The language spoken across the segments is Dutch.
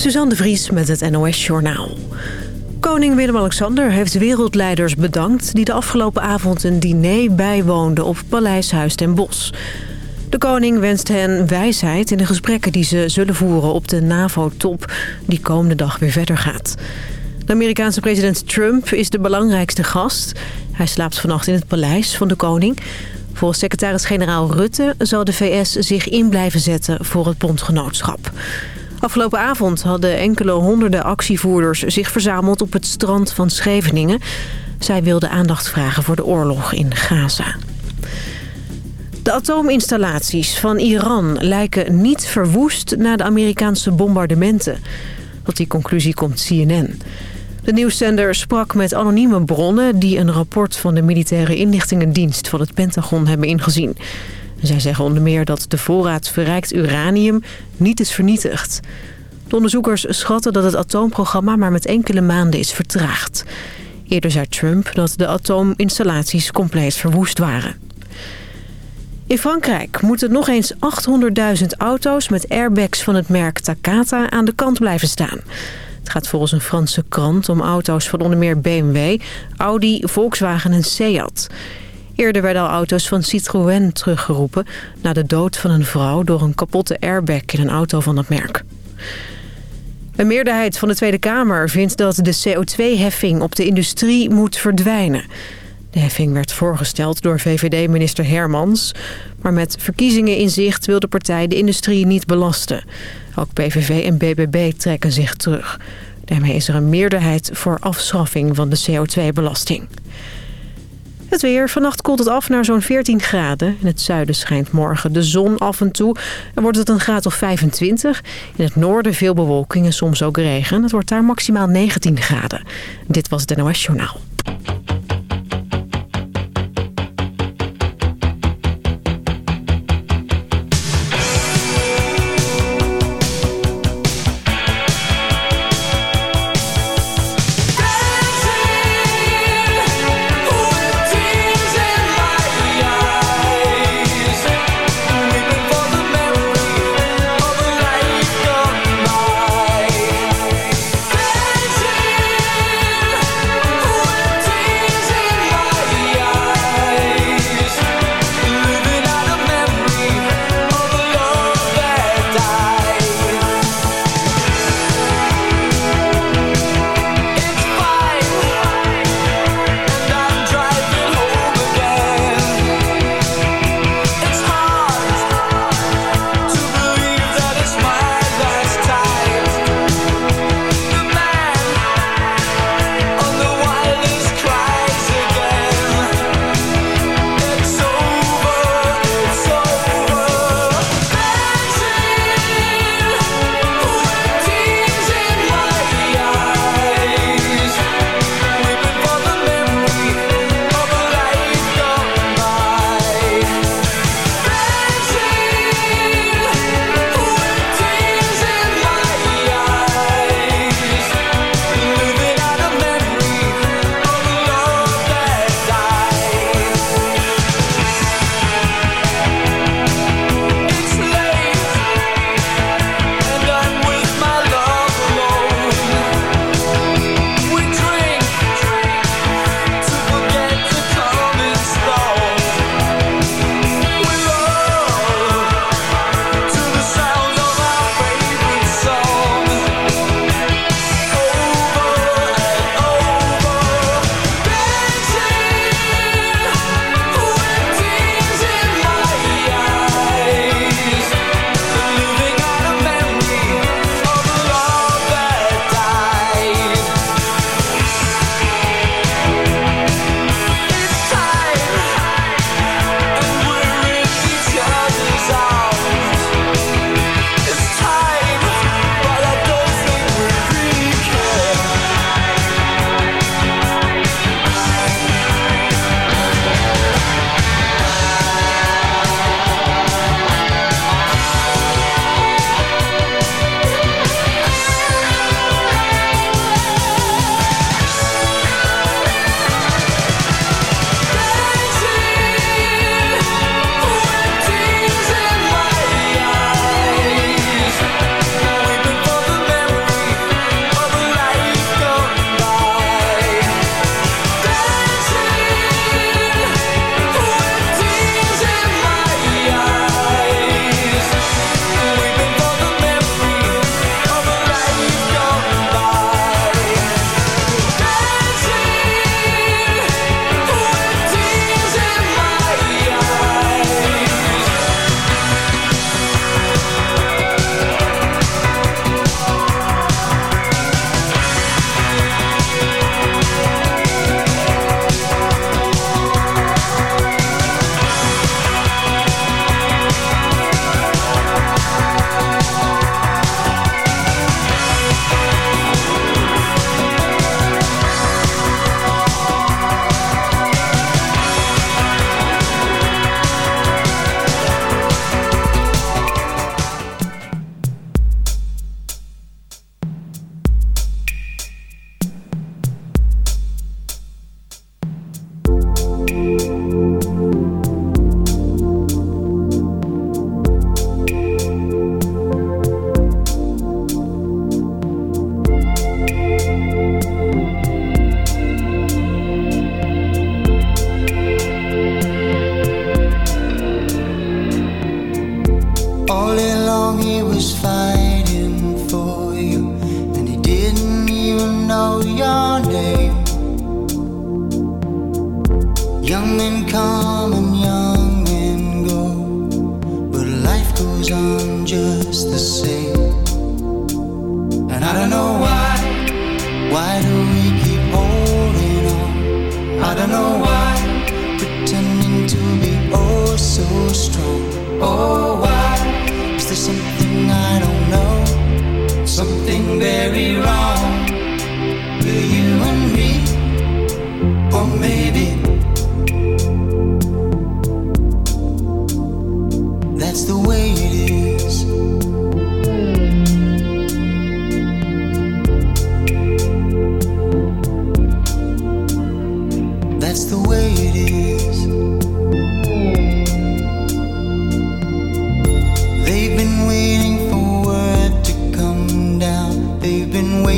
Suzanne de Vries met het NOS Journaal. Koning Willem-Alexander heeft wereldleiders bedankt... die de afgelopen avond een diner bijwoonden op Paleishuis ten Bosch. De koning wenst hen wijsheid in de gesprekken die ze zullen voeren... op de NAVO-top die komende dag weer verder gaat. De Amerikaanse president Trump is de belangrijkste gast. Hij slaapt vannacht in het paleis van de koning... Volgens secretaris-generaal Rutte zal de VS zich in blijven zetten voor het bondgenootschap. Afgelopen avond hadden enkele honderden actievoerders zich verzameld op het strand van Scheveningen. Zij wilden aandacht vragen voor de oorlog in Gaza. De atoominstallaties van Iran lijken niet verwoest na de Amerikaanse bombardementen. Tot die conclusie komt CNN. De nieuwszender sprak met anonieme bronnen... die een rapport van de militaire inlichtingendienst van het Pentagon hebben ingezien. Zij zeggen onder meer dat de voorraad verrijkt uranium niet is vernietigd. De onderzoekers schatten dat het atoomprogramma maar met enkele maanden is vertraagd. Eerder zei Trump dat de atoominstallaties compleet verwoest waren. In Frankrijk moeten nog eens 800.000 auto's met airbags van het merk Takata aan de kant blijven staan. Het gaat volgens een Franse krant om auto's van onder meer BMW, Audi, Volkswagen en Seat. Eerder werden al auto's van Citroën teruggeroepen... na de dood van een vrouw door een kapotte airbag in een auto van dat merk. Een meerderheid van de Tweede Kamer vindt dat de CO2-heffing op de industrie moet verdwijnen. De heffing werd voorgesteld door VVD-minister Hermans. Maar met verkiezingen in zicht wil de partij de industrie niet belasten. Ook PVV en BBB trekken zich terug. Daarmee is er een meerderheid voor afschaffing van de CO2-belasting. Het weer. Vannacht koelt het af naar zo'n 14 graden. In het zuiden schijnt morgen de zon af en toe. En wordt het een graad of 25. In het noorden veel bewolking en soms ook regen. Het wordt daar maximaal 19 graden. Dit was het NOS Journaal.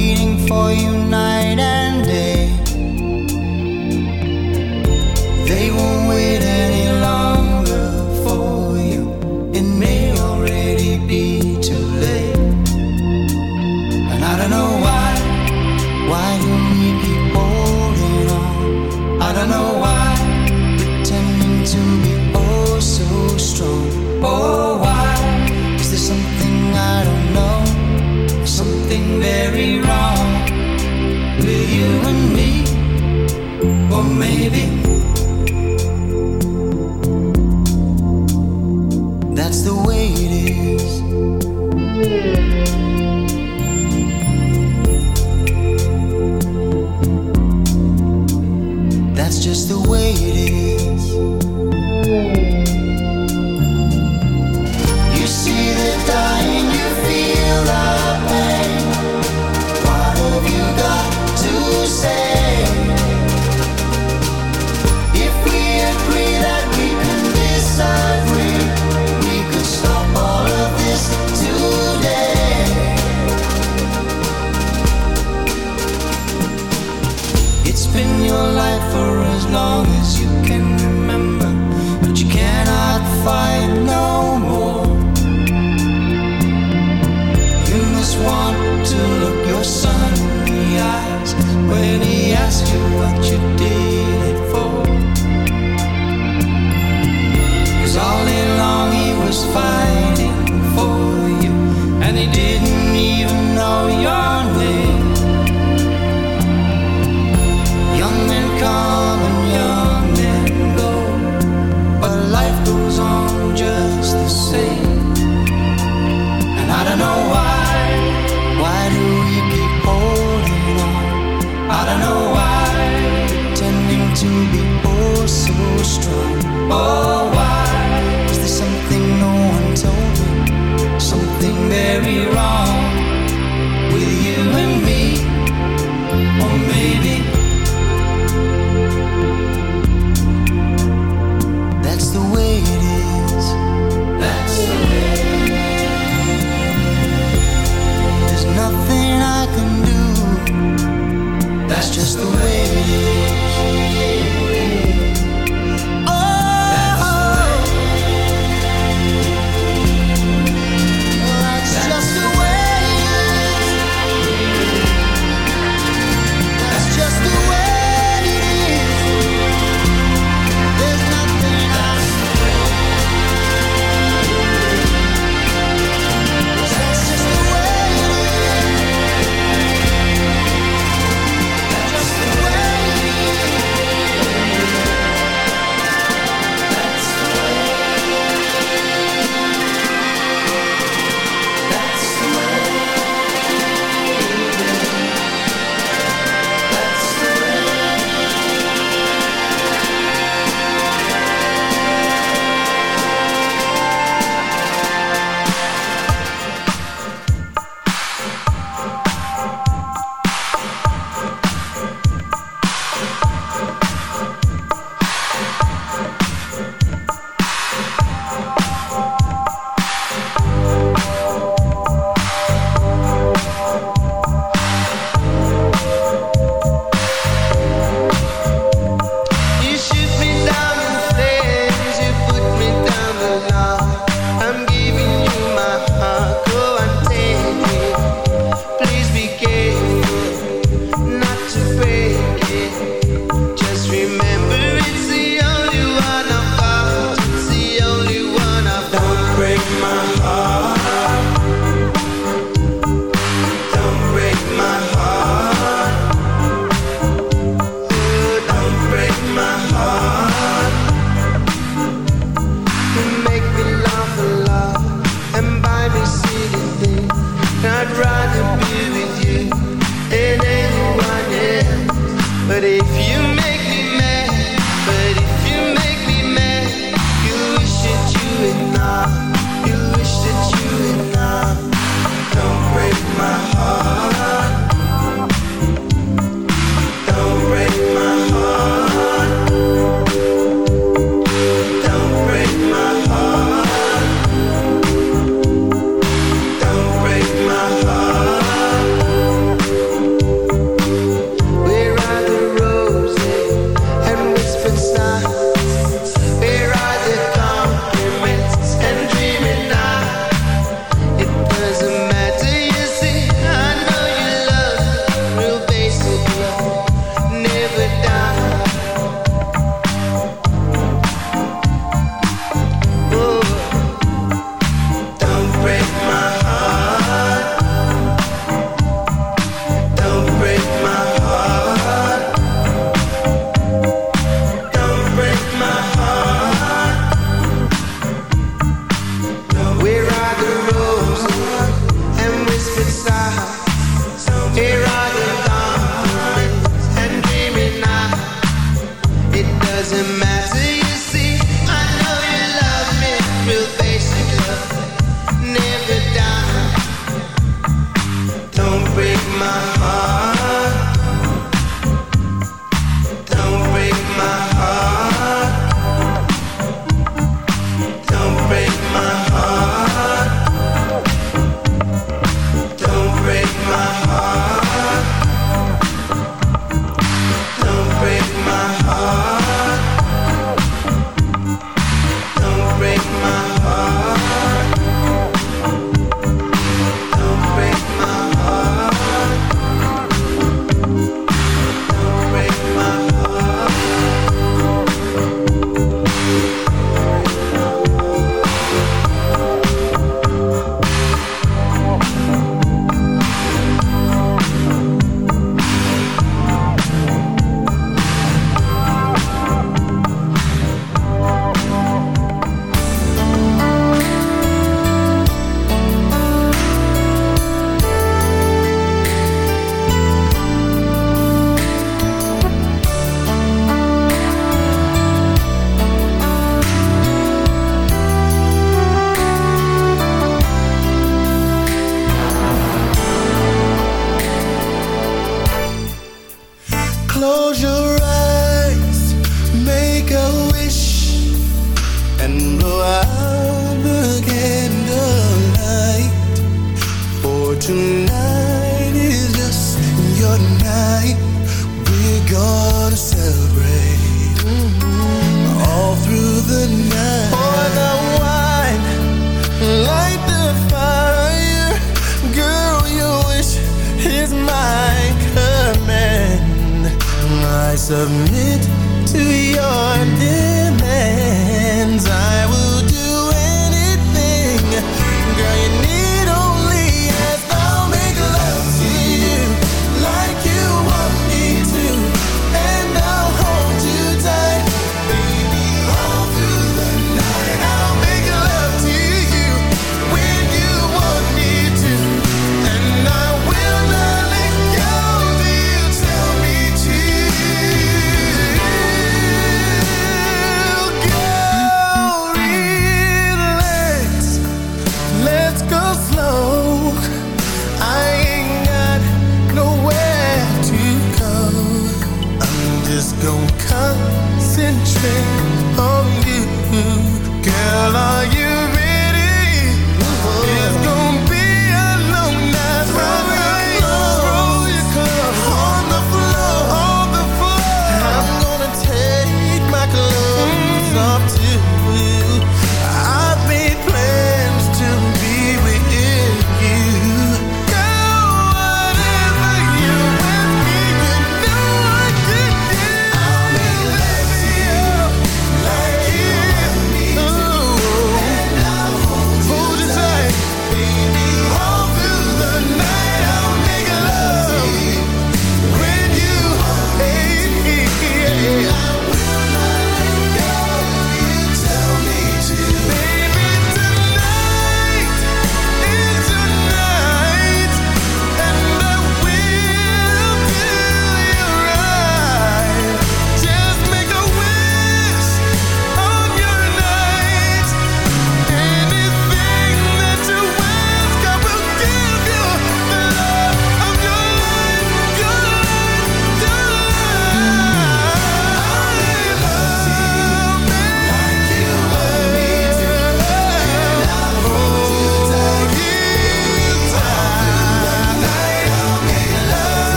waiting for you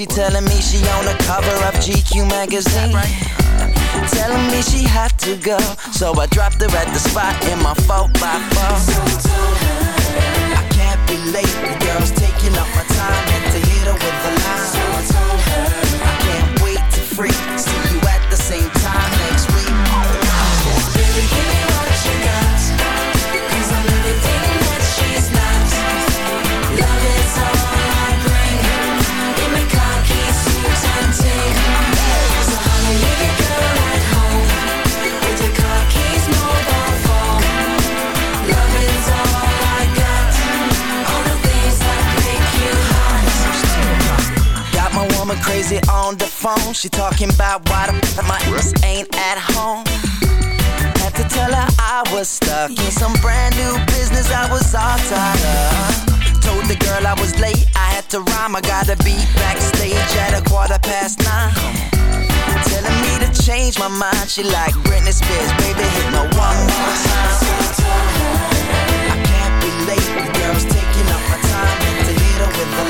She telling me time. I gotta be backstage at a quarter past nine. Telling me to change my mind. She like Britney Spears, baby, hit me one more time. I can't be late. The girl's taking up my time. To hit her with a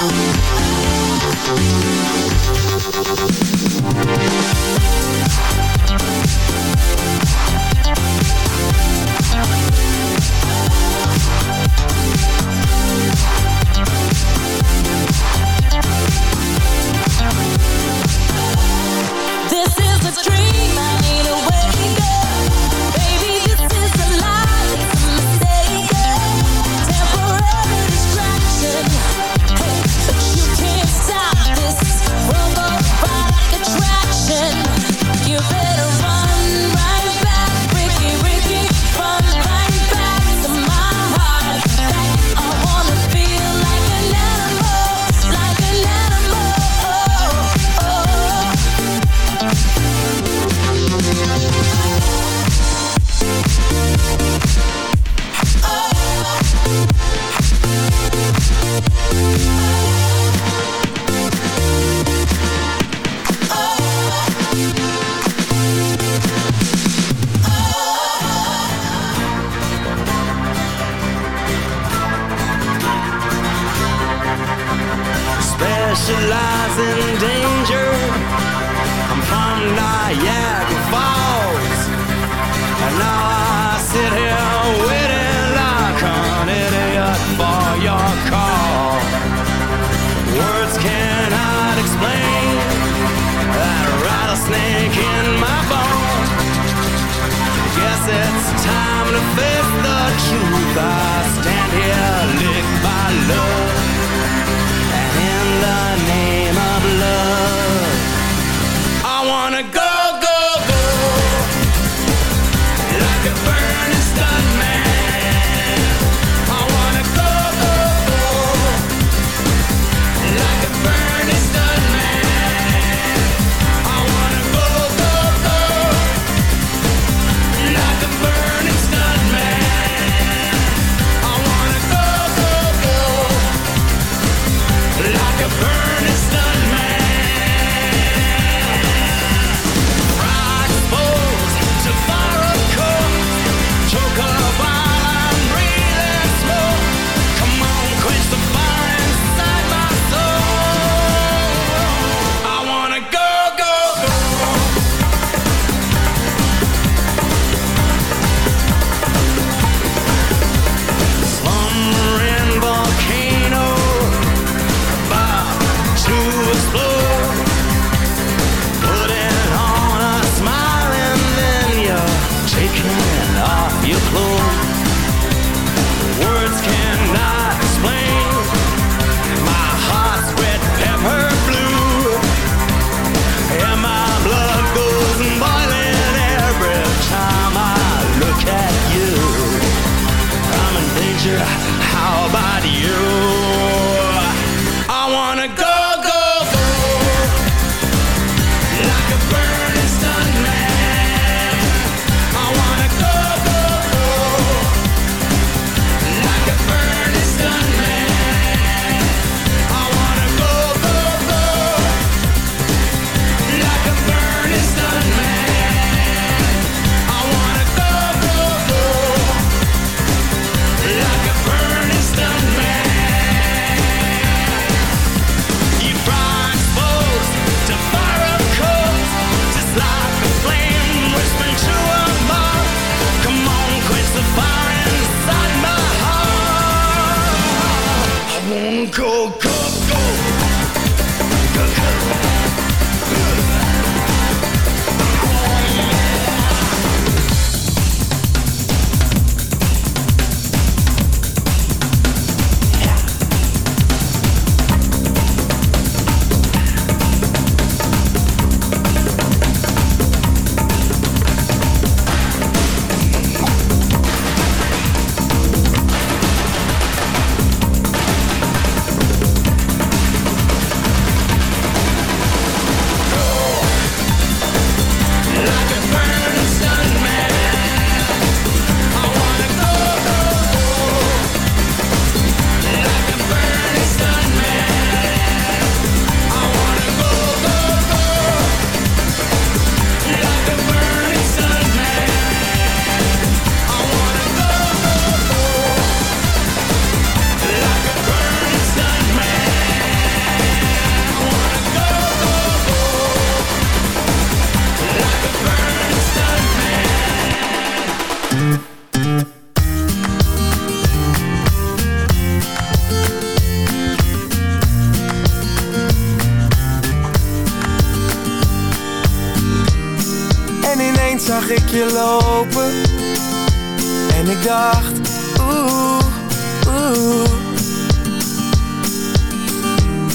Bye.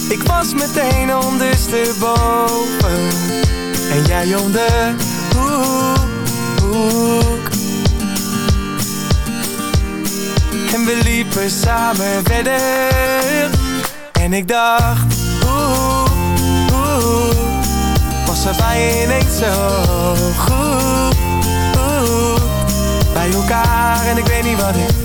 Ik was meteen ondersteboven. En jij om de hoek, En we liepen samen verder. En ik dacht, oeh, oeh was er bij je ineens zo goed? Bij elkaar en ik weet niet wat ik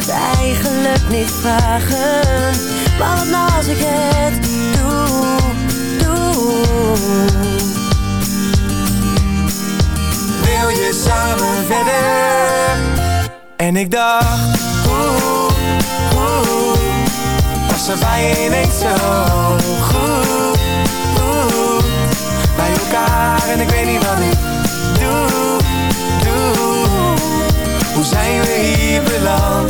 het eigenlijk niet vragen. Maar wat nou als ik het doe, doe. Wil je samen verder? En ik dacht, oeh, oeh Was er bij je ineens zo goed, goed Bij elkaar en ik weet niet wat ik doe, doe Hoe zijn we hier beland?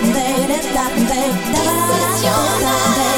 It's your night.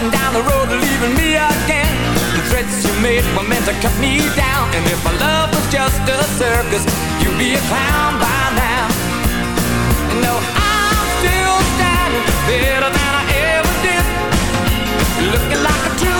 Riding down the road leaving me again. The threats you made were meant to cut me down. And if my love was just a circus You'd be a clown by now. And No, I'm still standing Better than I ever did. Looking like a true